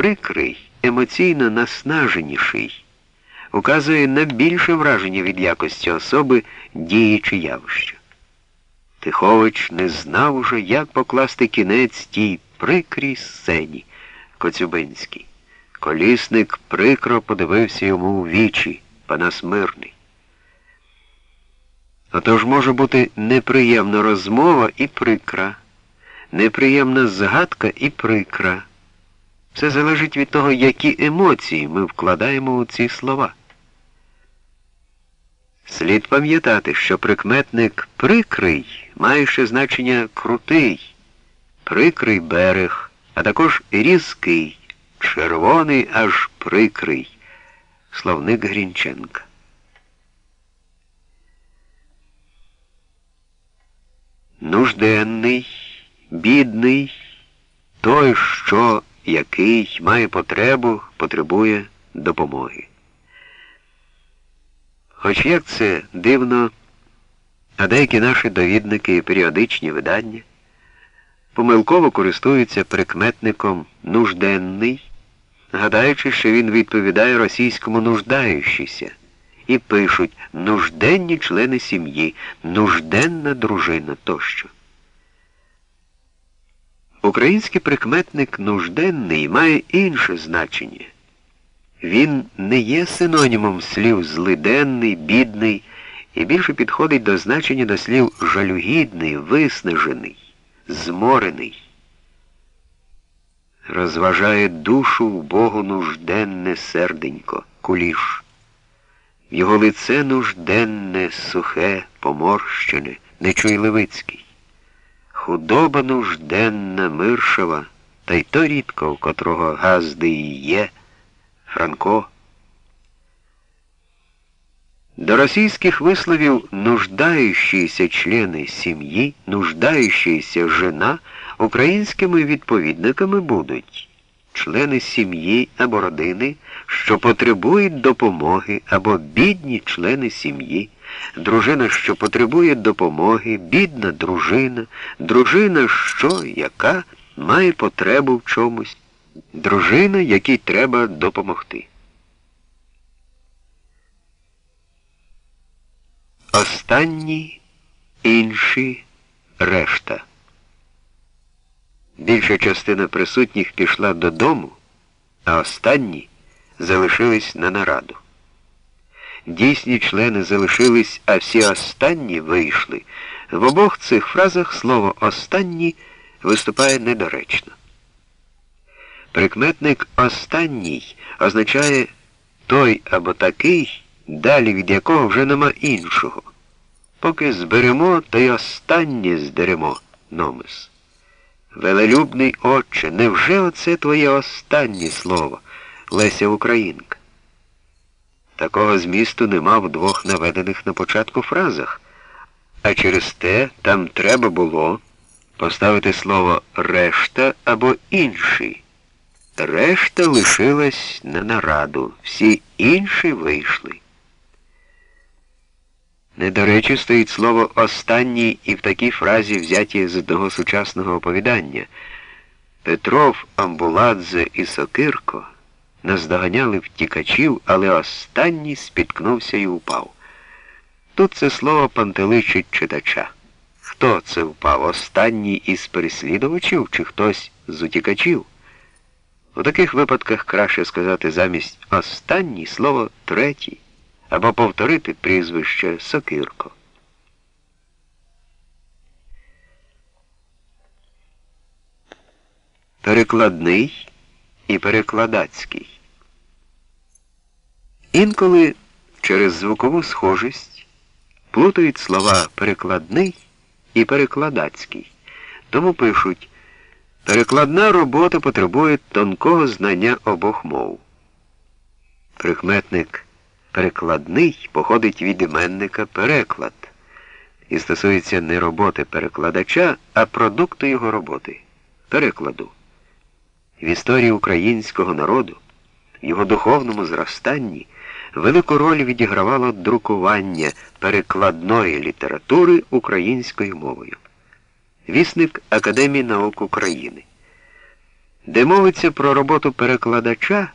прикрий, емоційно наснаженіший, указує на більше враження від якості особи, дії чи явища. Тихович не знав уже, як покласти кінець тій прикрій сцені Коцюбинській. Колісник прикро подивився йому у вічі, Панас Мирний. Отож може бути неприємна розмова і прикра, неприємна згадка і прикра. Все залежить від того, які емоції ми вкладаємо у ці слова. Слід пам'ятати, що прикметник прикрий має ще значення крутий, прикрий берег, а також різкий, червоний аж прикрий. Словник Грінченка. Нужденний, бідний, той, що який має потребу, потребує допомоги. Хоч як це дивно, а деякі наші довідники і періодичні видання помилково користуються прикметником нужденний, гадаючи, що він відповідає російському нуждаючися, і пишуть нужденні члени сім'ї, нужденна дружина тощо. Український прикметник нужденний має інше значення. Він не є синонімом слів злиденний, бідний і більше підходить до значення до слів жалюгідний, виснажений, зморений. Розважає душу в Богу нужденне серденько, куліш. Його лице нужденне, сухе, поморщене, нечуйливицький. Худоба нужденна, миршава, та й то рідко, у котрого газди і є. Франко. До російських висловів нуждаючіся члени сім'ї, нуждаючаяся жена українськими відповідниками будуть члени сім'ї або родини, що потребують допомоги, або бідні члени сім'ї, дружина, що потребує допомоги, бідна дружина, дружина, що, яка має потребу в чомусь дружина, якій треба допомогти. Останні інші решта. Більша частина присутніх пішла додому, а останні залишились на нараду. Дійсні члени залишились, а всі останні вийшли. В обох цих фразах слово останні виступає недоречно. Прикметник останній означає той або такий, далі від якого вже нема іншого. Поки зберемо, то й останнє здеремо, номис. Велелюбний отче, невже оце твоє останнє слово, Леся Українка? Такого змісту нема в двох наведених на початку фразах, а через те там треба було поставити слово решта або інший. Решта лишилась на нараду, всі інші вийшли. Не до речі стоїть слово останній і в такій фразі взяті з одного сучасного оповідання. Петров, Амбуладзе і Сокирко наздоганяли втікачів, але останній спіткнувся і упав. Тут це слово пантеличить читача. Хто це впав? Останній із переслідувачів чи хтось з утікачів? У таких випадках краще сказати замість останній слово третій або повторити прізвище Сокирко. Перекладний і перекладацький. Інколи через звукову схожість плутають слова перекладний і перекладацький, тому пишуть Перекладна робота потребує тонкого знання обох мов. Прикметник перекладний походить від іменника переклад і стосується не роботи перекладача, а продукту його роботи перекладу. В історії українського народу, в його духовному зростанні велику роль відігравало друкування перекладної літератури українською мовою. Вісник Академії наук України. де мовиться про роботу перекладача.